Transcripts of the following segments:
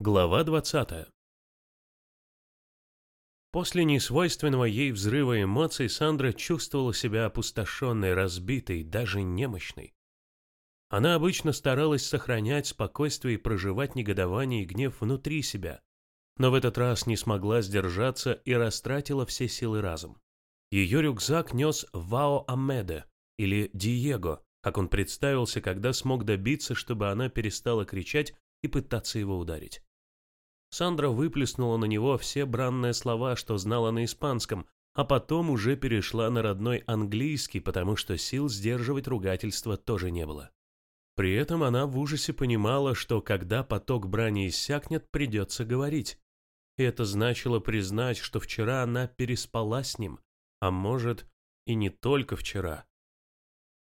Глава 20. После несвойственного ей взрыва эмоций Сандра чувствовала себя опустошенной, разбитой, даже немощной. Она обычно старалась сохранять спокойствие и проживать негодование и гнев внутри себя, но в этот раз не смогла сдержаться и растратила все силы разом. Ее рюкзак нес Вао Амеде, или Диего, как он представился, когда смог добиться, чтобы она перестала кричать и пытаться его ударить. Сандра выплеснула на него все бранные слова, что знала на испанском, а потом уже перешла на родной английский, потому что сил сдерживать ругательство тоже не было. При этом она в ужасе понимала, что когда поток брани иссякнет, придется говорить. И это значило признать, что вчера она переспала с ним, а может, и не только вчера.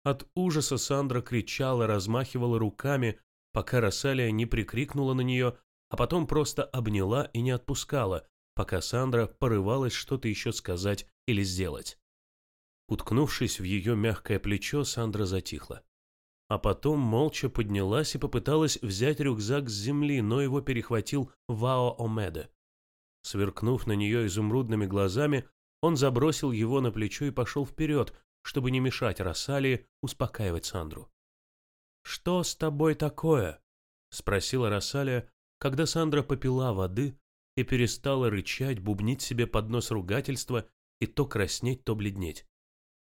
От ужаса Сандра кричала, размахивала руками, пока Рассалия не прикрикнула на нее, а потом просто обняла и не отпускала, пока Сандра порывалась что-то еще сказать или сделать. Уткнувшись в ее мягкое плечо, Сандра затихла. А потом молча поднялась и попыталась взять рюкзак с земли, но его перехватил Вао Омеде. Сверкнув на нее изумрудными глазами, он забросил его на плечо и пошел вперед, чтобы не мешать Рассалии успокаивать Сандру. «Что с тобой такое?» — спросила Рассалия, когда Сандра попила воды и перестала рычать, бубнить себе под нос ругательства и то краснеть, то бледнеть.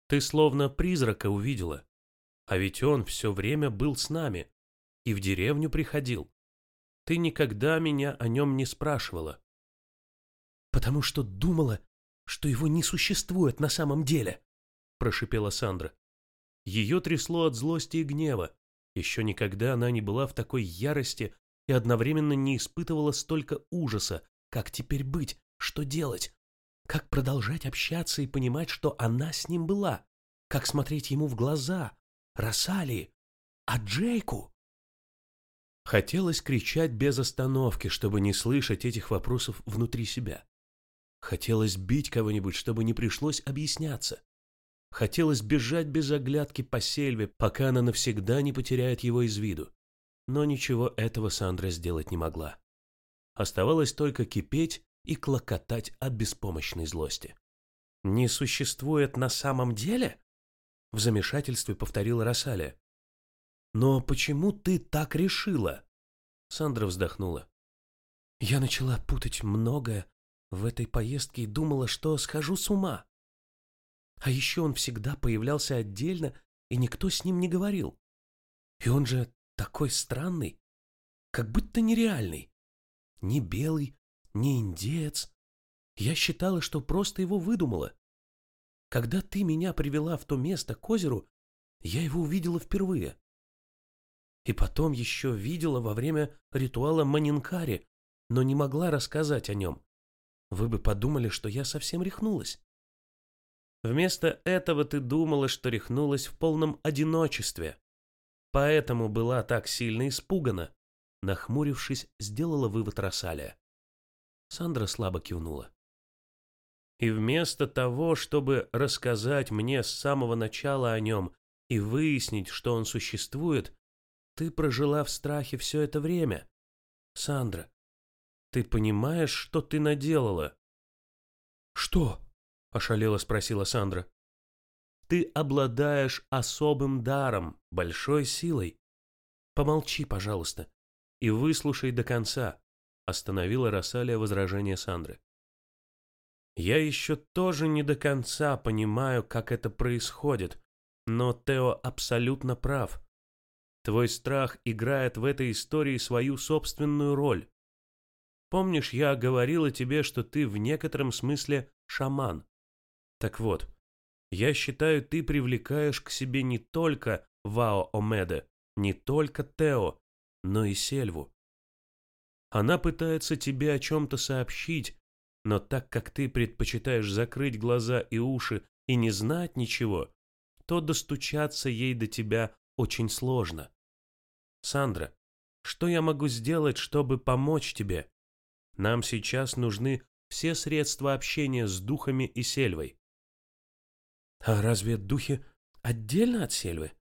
Ты словно призрака увидела. А ведь он все время был с нами и в деревню приходил. Ты никогда меня о нем не спрашивала. Потому что думала, что его не существует на самом деле, прошипела Сандра. Ее трясло от злости и гнева. Еще никогда она не была в такой ярости и одновременно не испытывала столько ужаса. Как теперь быть? Что делать? Как продолжать общаться и понимать, что она с ним была? Как смотреть ему в глаза? Рассалии? А Джейку? Хотелось кричать без остановки, чтобы не слышать этих вопросов внутри себя. Хотелось бить кого-нибудь, чтобы не пришлось объясняться. Хотелось бежать без оглядки по сельве, пока она навсегда не потеряет его из виду но ничего этого Сандра сделать не могла. Оставалось только кипеть и клокотать от беспомощной злости. «Не существует на самом деле?» В замешательстве повторила Рассалия. «Но почему ты так решила?» Сандра вздохнула. «Я начала путать многое в этой поездке и думала, что схожу с ума. А еще он всегда появлялся отдельно, и никто с ним не говорил. И он же такой странный, как будто нереальный. Ни белый, ни индеец. Я считала, что просто его выдумала. Когда ты меня привела в то место к озеру, я его увидела впервые. И потом еще видела во время ритуала Манинкари, но не могла рассказать о нем. Вы бы подумали, что я совсем рехнулась. Вместо этого ты думала, что рехнулась в полном одиночестве, Поэтому была так сильно испугана. Нахмурившись, сделала вывод Рассалия. Сандра слабо кивнула. И вместо того, чтобы рассказать мне с самого начала о нем и выяснить, что он существует, ты прожила в страхе все это время. Сандра, ты понимаешь, что ты наделала? Что? ошалело спросила Сандра. Ты обладаешь особым даром, большой силой. Помолчи, пожалуйста, и выслушай до конца, остановила Рассалия возражение Сандры. Я еще тоже не до конца понимаю, как это происходит, но Тео абсолютно прав. Твой страх играет в этой истории свою собственную роль. Помнишь, я говорила тебе, что ты в некотором смысле шаман? Так вот, я считаю, ты привлекаешь к себе не только Вао Омеде, не только Тео, но и Сельву. Она пытается тебе о чем-то сообщить, но так как ты предпочитаешь закрыть глаза и уши и не знать ничего, то достучаться ей до тебя очень сложно. Сандра, что я могу сделать, чтобы помочь тебе? Нам сейчас нужны все средства общения с духами и сельвой. А разве духи отдельно от сельвы?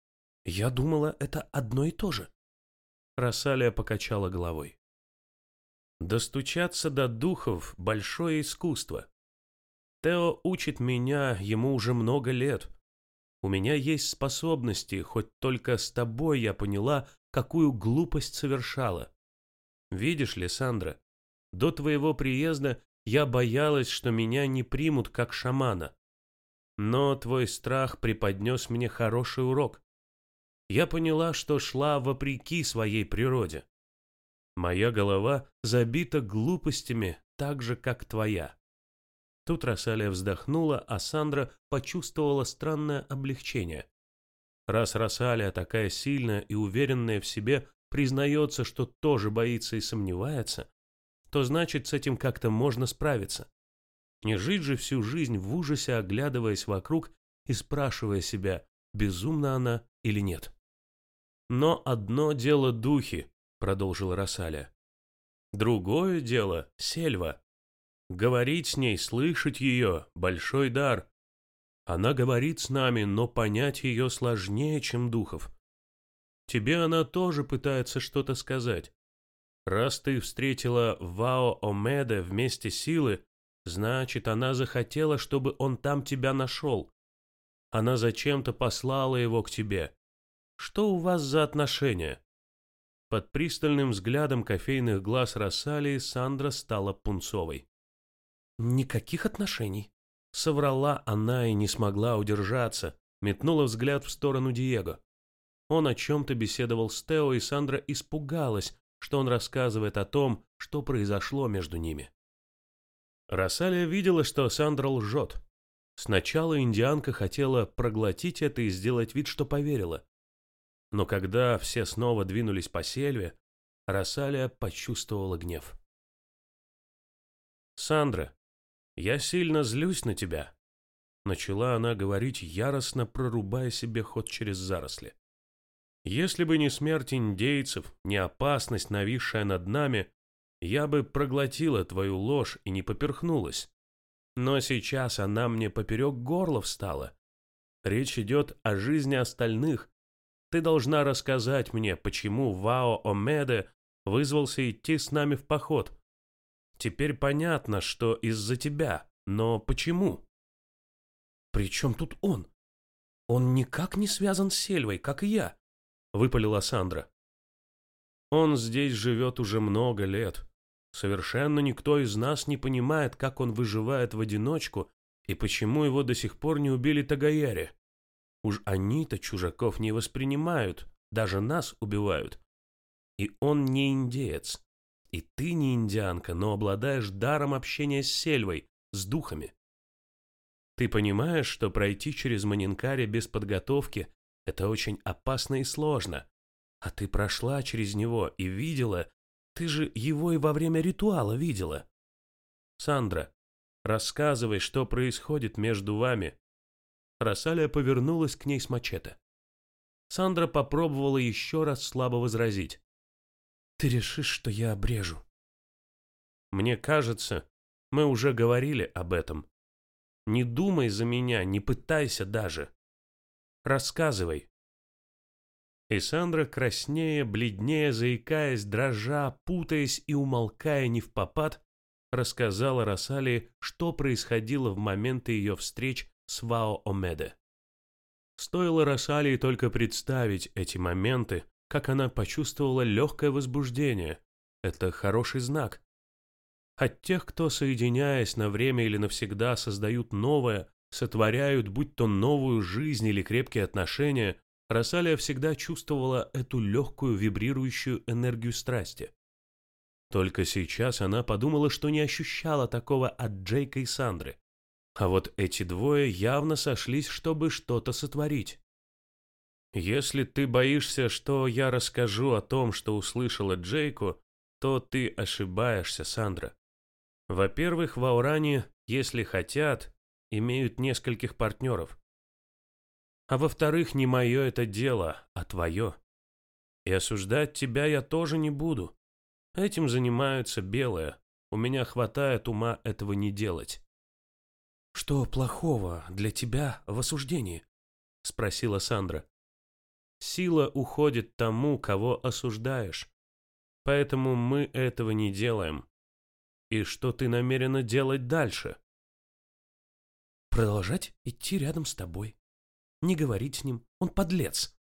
Я думала, это одно и то же. Рассалия покачала головой. Достучаться до духов – большое искусство. Тео учит меня, ему уже много лет. У меня есть способности, хоть только с тобой я поняла, какую глупость совершала. Видишь ли, Сандра, до твоего приезда я боялась, что меня не примут как шамана. Но твой страх преподнес мне хороший урок. Я поняла, что шла вопреки своей природе. Моя голова забита глупостями, так же, как твоя. Тут Рассалия вздохнула, а Сандра почувствовала странное облегчение. Раз Рассалия такая сильная и уверенная в себе, признается, что тоже боится и сомневается, то значит, с этим как-то можно справиться. Не жить же всю жизнь в ужасе, оглядываясь вокруг и спрашивая себя, безумна она или нет. Но одно дело духи, продолжила Рассаля. Другое дело — сельва. Говорить с ней, слышать ее — большой дар. Она говорит с нами, но понять ее сложнее, чем духов. Тебе она тоже пытается что-то сказать. Раз ты встретила Вао Омеде вместе силы, значит, она захотела, чтобы он там тебя нашел. Она зачем-то послала его к тебе. Что у вас за отношения? Под пристальным взглядом кофейных глаз Рассалии Сандра стала пунцовой. «Никаких отношений», — соврала она и не смогла удержаться, метнула взгляд в сторону Диего. Он о чем-то беседовал с Тео, и Сандра испугалась, что он рассказывает о том, что произошло между ними. Рассалия видела, что Сандра лжет. Сначала индианка хотела проглотить это и сделать вид, что поверила. Но когда все снова двинулись по сельве, Рассалия почувствовала гнев. «Сандра, я сильно злюсь на тебя», — начала она говорить, яростно прорубая себе ход через заросли. «Если бы не смерть индейцев, не опасность, нависшая над нами, я бы проглотила твою ложь и не поперхнулась. Но сейчас она мне поперек горла встала. Речь идет о жизни остальных, ты должна рассказать мне, почему Вао Омеде вызвался идти с нами в поход. Теперь понятно, что из-за тебя, но почему? При чем тут он? Он никак не связан с Сельвой, как и я, выпалила Сандра. Он здесь живет уже много лет. Совершенно никто из нас не понимает, как он выживает в одиночку и почему его до сих пор не убили Тагаяри. Уж они-то чужаков не воспринимают, даже нас убивают. И он не индеец. И ты не индианка, но обладаешь даром общения с сельвой, с духами. Ты понимаешь, что пройти через Манинкари без подготовки – это очень опасно и сложно. А ты прошла через него и видела, ты же его и во время ритуала видела. Сандра, рассказывай, что происходит между вами, Рассалия повернулась к ней с мачете. Сандра попробовала еще раз слабо возразить. «Ты решишь, что я обрежу?» «Мне кажется, мы уже говорили об этом. Не думай за меня, не пытайся даже. Рассказывай». И Сандра, краснее, бледнее, заикаясь, дрожа, путаясь и умолкая не в попад, рассказала Рассалии, что происходило в моменты ее встреч с Вао Омеде. Стоило Росалии только представить эти моменты, как она почувствовала легкое возбуждение. Это хороший знак. От тех, кто, соединяясь на время или навсегда, создают новое, сотворяют, будь то новую жизнь или крепкие отношения, Росалия всегда чувствовала эту легкую вибрирующую энергию страсти. Только сейчас она подумала, что не ощущала такого от Джейка и Сандры. А вот эти двое явно сошлись, чтобы что-то сотворить. Если ты боишься, что я расскажу о том, что услышала Джейку, то ты ошибаешься, Сандра. Во-первых, в Ауране, если хотят, имеют нескольких партнеров. А во-вторых, не мое это дело, а твое. И осуждать тебя я тоже не буду. Этим занимаются белые. У меня хватает ума этого не делать. «Что плохого для тебя в осуждении?» — спросила Сандра. «Сила уходит тому, кого осуждаешь. Поэтому мы этого не делаем. И что ты намерена делать дальше? Продолжать идти рядом с тобой. Не говорить с ним, он подлец.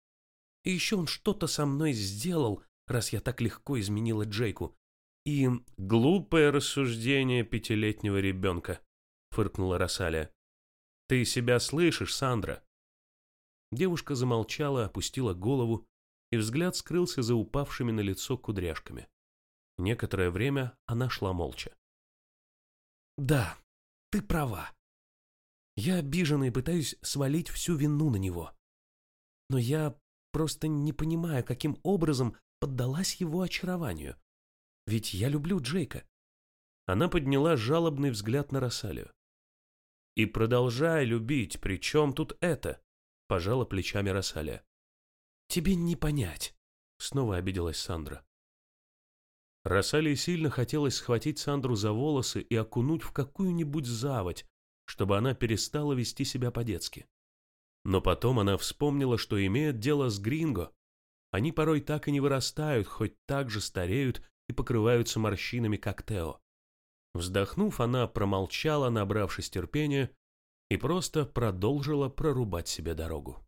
И еще он что-то со мной сделал, раз я так легко изменила Джейку. И... Глупое рассуждение пятилетнего ребенка, фыркнула Рассалия. Ты себя слышишь, Сандра? Девушка замолчала, опустила голову, и взгляд скрылся за упавшими на лицо кудряшками. Некоторое время она шла молча. «Да, ты права. Я обижена и пытаюсь свалить всю вину на него. Но я просто не понимаю, каким образом поддалась его очарованию. Ведь я люблю Джейка». Она подняла жалобный взгляд на Рассалию. «И продолжай любить, причем тут это?» – пожала плечами Рассалия. «Тебе не понять», — снова обиделась Сандра. Рассалии сильно хотелось схватить Сандру за волосы и окунуть в какую-нибудь заводь, чтобы она перестала вести себя по-детски. Но потом она вспомнила, что имеет дело с Гринго. Они порой так и не вырастают, хоть так же стареют и покрываются морщинами, как Тео. Вздохнув, она промолчала, набравшись терпения, и просто продолжила прорубать себе дорогу.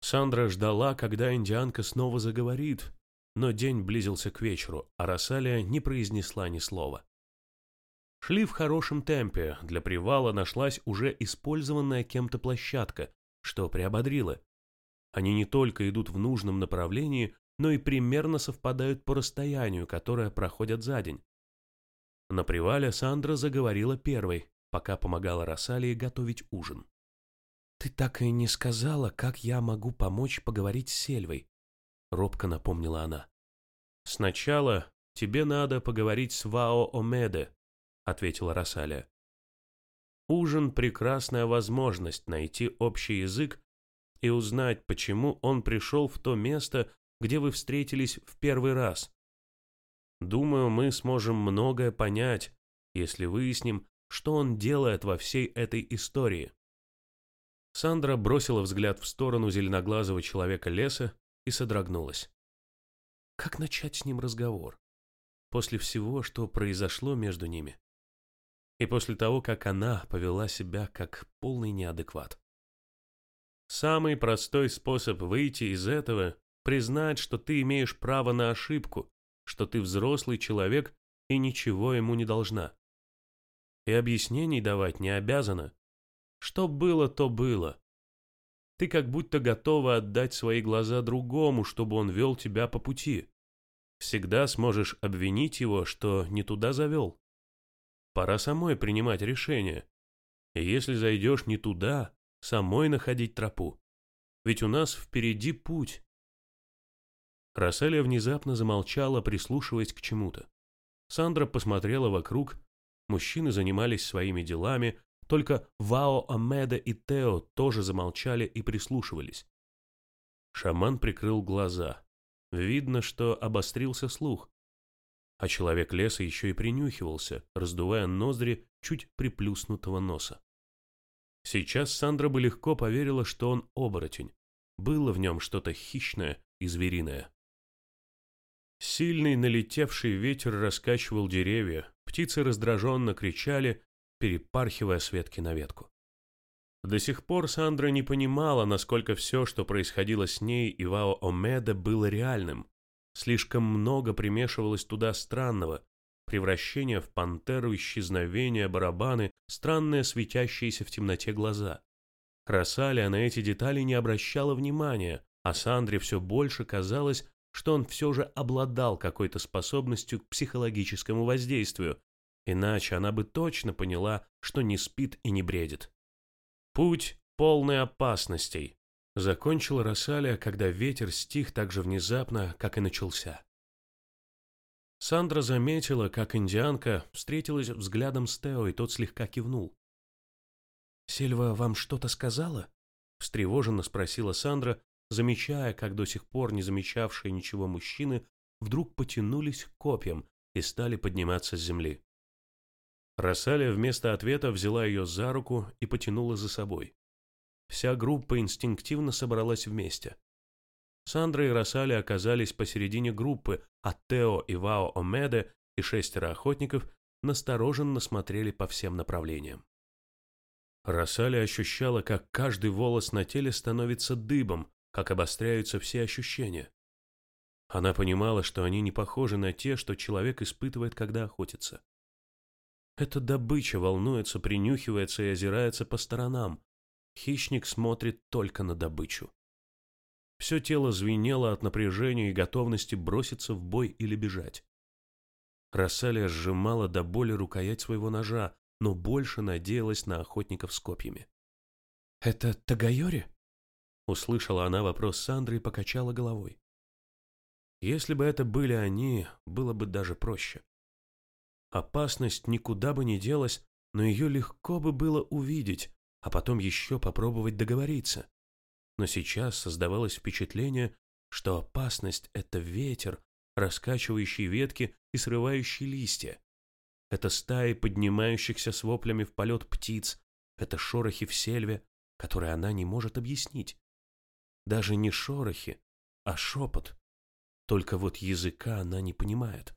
Сандра ждала, когда индианка снова заговорит, но день близился к вечеру, а Рассалия не произнесла ни слова. Шли в хорошем темпе, для привала нашлась уже использованная кем-то площадка, что приободрило. Они не только идут в нужном направлении, но и примерно совпадают по расстоянию, которое проходят за день. На привале Сандра заговорила первой, пока помогала Рассалии готовить ужин. «Ты так и не сказала, как я могу помочь поговорить с Сельвой», — робко напомнила она. «Сначала тебе надо поговорить с Вао Омеде», — ответила Рассалия. «Ужин — прекрасная возможность найти общий язык и узнать, почему он пришел в то место, где вы встретились в первый раз. Думаю, мы сможем многое понять, если выясним, что он делает во всей этой истории. Сандра бросила взгляд в сторону зеленоглазого человека леса и содрогнулась. Как начать с ним разговор? После всего, что произошло между ними. И после того, как она повела себя как полный неадекват. Самый простой способ выйти из этого – признать, что ты имеешь право на ошибку, что ты взрослый человек и ничего ему не должна. И объяснений давать не обязана, что было, то было. Ты как будто готова отдать свои глаза другому, чтобы он вел тебя по пути. Всегда сможешь обвинить его, что не туда завел. Пора самой принимать решение. И если зайдешь не туда, самой находить тропу. Ведь у нас впереди путь. Расселия внезапно замолчала, прислушиваясь к чему-то. Сандра посмотрела вокруг. Мужчины занимались своими делами, только Вао Амеда и Тео тоже замолчали и прислушивались. Шаман прикрыл глаза. Видно, что обострился слух. А человек леса еще и принюхивался, раздувая ноздри чуть приплюснутого носа. Сейчас Сандра бы легко поверила, что он оборотень. Было в нем что-то хищное и звериное. Сильный налетевший ветер раскачивал деревья, птицы раздраженно кричали, перепархивая с ветки на ветку. До сих пор Сандра не понимала, насколько все, что происходило с ней и Вао Омеда, было реальным. Слишком много примешивалось туда странного. Превращение в пантеру, исчезновение, барабаны, странные светящиеся в темноте глаза. Красалия на эти детали не обращала внимания, а Сандре все больше казалось, что он все же обладал какой-то способностью к психологическому воздействию, Иначе она бы точно поняла, что не спит и не бредит. Путь полный опасностей. Закончила Рассалия, когда ветер стих так же внезапно, как и начался. Сандра заметила, как индианка встретилась взглядом с Тео, и тот слегка кивнул. «Сильва вам что-то сказала?» — встревоженно спросила Сандра, замечая, как до сих пор не замечавшие ничего мужчины вдруг потянулись к копьям и стали подниматься с земли. Рассалия вместо ответа взяла ее за руку и потянула за собой. Вся группа инстинктивно собралась вместе. Сандра и Рассалия оказались посередине группы, а Тео и Вао Омеде и шестеро охотников настороженно смотрели по всем направлениям. Рассали ощущала, как каждый волос на теле становится дыбом, как обостряются все ощущения. Она понимала, что они не похожи на те, что человек испытывает, когда охотится. Эта добыча волнуется, принюхивается и озирается по сторонам. Хищник смотрит только на добычу. Все тело звенело от напряжения и готовности броситься в бой или бежать. Рассалия сжимала до боли рукоять своего ножа, но больше надеялась на охотников с копьями. «Это Тагайори?» Услышала она вопрос Сандры и покачала головой. Если бы это были они, было бы даже проще. Опасность никуда бы не делась, но ее легко бы было увидеть, а потом еще попробовать договориться. Но сейчас создавалось впечатление, что опасность — это ветер, раскачивающий ветки и срывающий листья. Это стаи поднимающихся с воплями в полет птиц, это шорохи в сельве, которые она не может объяснить. Даже не шорохи, а шепот. Только вот языка она не понимает.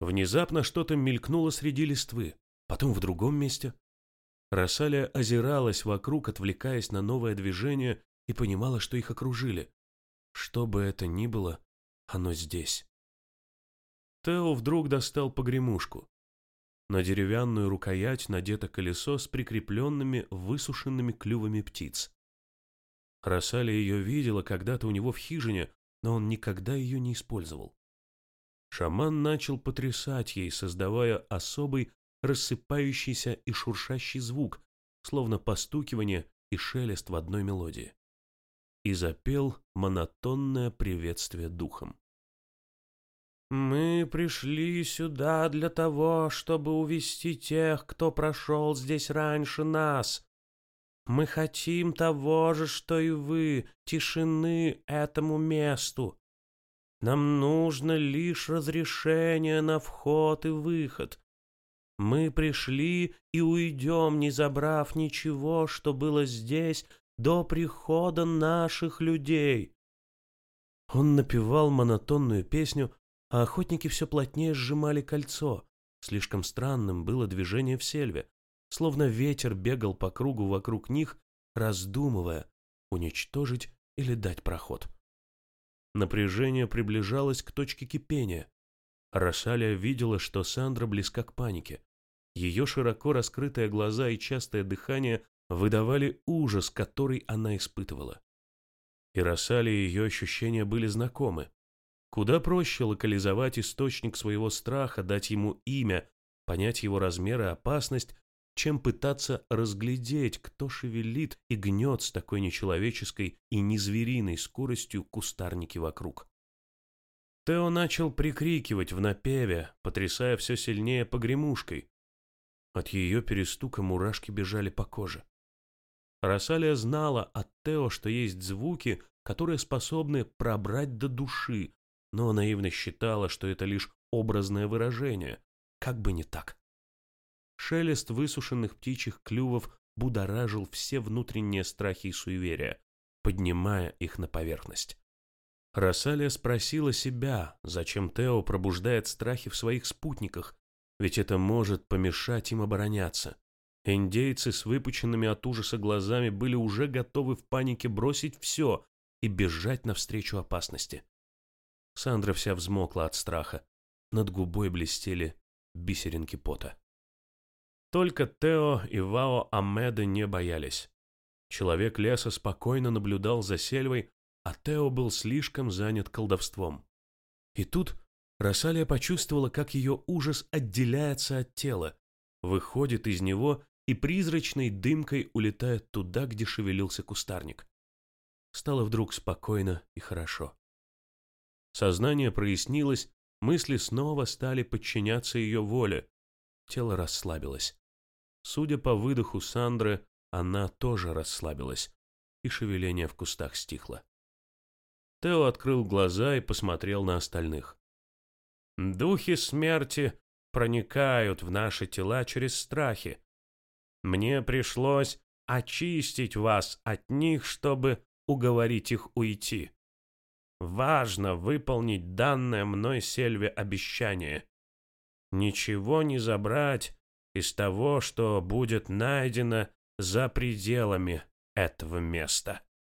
Внезапно что-то мелькнуло среди листвы, потом в другом месте. Рассалия озиралась вокруг, отвлекаясь на новое движение, и понимала, что их окружили. Что бы это ни было, оно здесь. Тео вдруг достал погремушку. На деревянную рукоять надето колесо с прикрепленными высушенными клювами птиц. Рассалия ее видела когда-то у него в хижине, но он никогда ее не использовал. Шаман начал потрясать ей, создавая особый рассыпающийся и шуршащий звук, словно постукивание и шелест в одной мелодии. И запел монотонное приветствие духом. «Мы пришли сюда для того, чтобы увести тех, кто прошел здесь раньше нас. Мы хотим того же, что и вы, тишины этому месту. Нам нужно лишь разрешение на вход и выход. Мы пришли и уйдем, не забрав ничего, что было здесь до прихода наших людей». Он напевал монотонную песню, а охотники все плотнее сжимали кольцо. Слишком странным было движение в сельве, словно ветер бегал по кругу вокруг них, раздумывая, уничтожить или дать проход. Напряжение приближалось к точке кипения. Рошалия видела, что Сандра близка к панике. Ее широко раскрытые глаза и частое дыхание выдавали ужас, который она испытывала. И Рассале ее ощущения были знакомы. Куда проще локализовать источник своего страха, дать ему имя, понять его размер и опасность, чем пытаться разглядеть, кто шевелит и гнет с такой нечеловеческой и незвериной скоростью кустарники вокруг. Тео начал прикрикивать в напеве, потрясая все сильнее погремушкой. От ее перестука мурашки бежали по коже. Рассалия знала от Тео, что есть звуки, которые способны пробрать до души, но наивно считала, что это лишь образное выражение, как бы не так. Шелест высушенных птичьих клювов будоражил все внутренние страхи и суеверия, поднимая их на поверхность. Рассалия спросила себя, зачем Тео пробуждает страхи в своих спутниках, ведь это может помешать им обороняться. Индейцы с выпученными от ужаса глазами были уже готовы в панике бросить все и бежать навстречу опасности. Сандра вся взмокла от страха. Над губой блестели бисеринки пота. Только Тео и Вао Амеда не боялись. Человек леса спокойно наблюдал за сельвой, а Тео был слишком занят колдовством. И тут Рассалия почувствовала, как ее ужас отделяется от тела, выходит из него и призрачной дымкой улетает туда, где шевелился кустарник. Стало вдруг спокойно и хорошо. Сознание прояснилось, мысли снова стали подчиняться ее воле. Тело расслабилось. Судя по выдоху Сандры, она тоже расслабилась, и шевеление в кустах стихло. Тео открыл глаза и посмотрел на остальных. «Духи смерти проникают в наши тела через страхи. Мне пришлось очистить вас от них, чтобы уговорить их уйти. важно выполнить данное мной Сельве обещание. Ничего не забрать из того, что будет найдено за пределами этого места.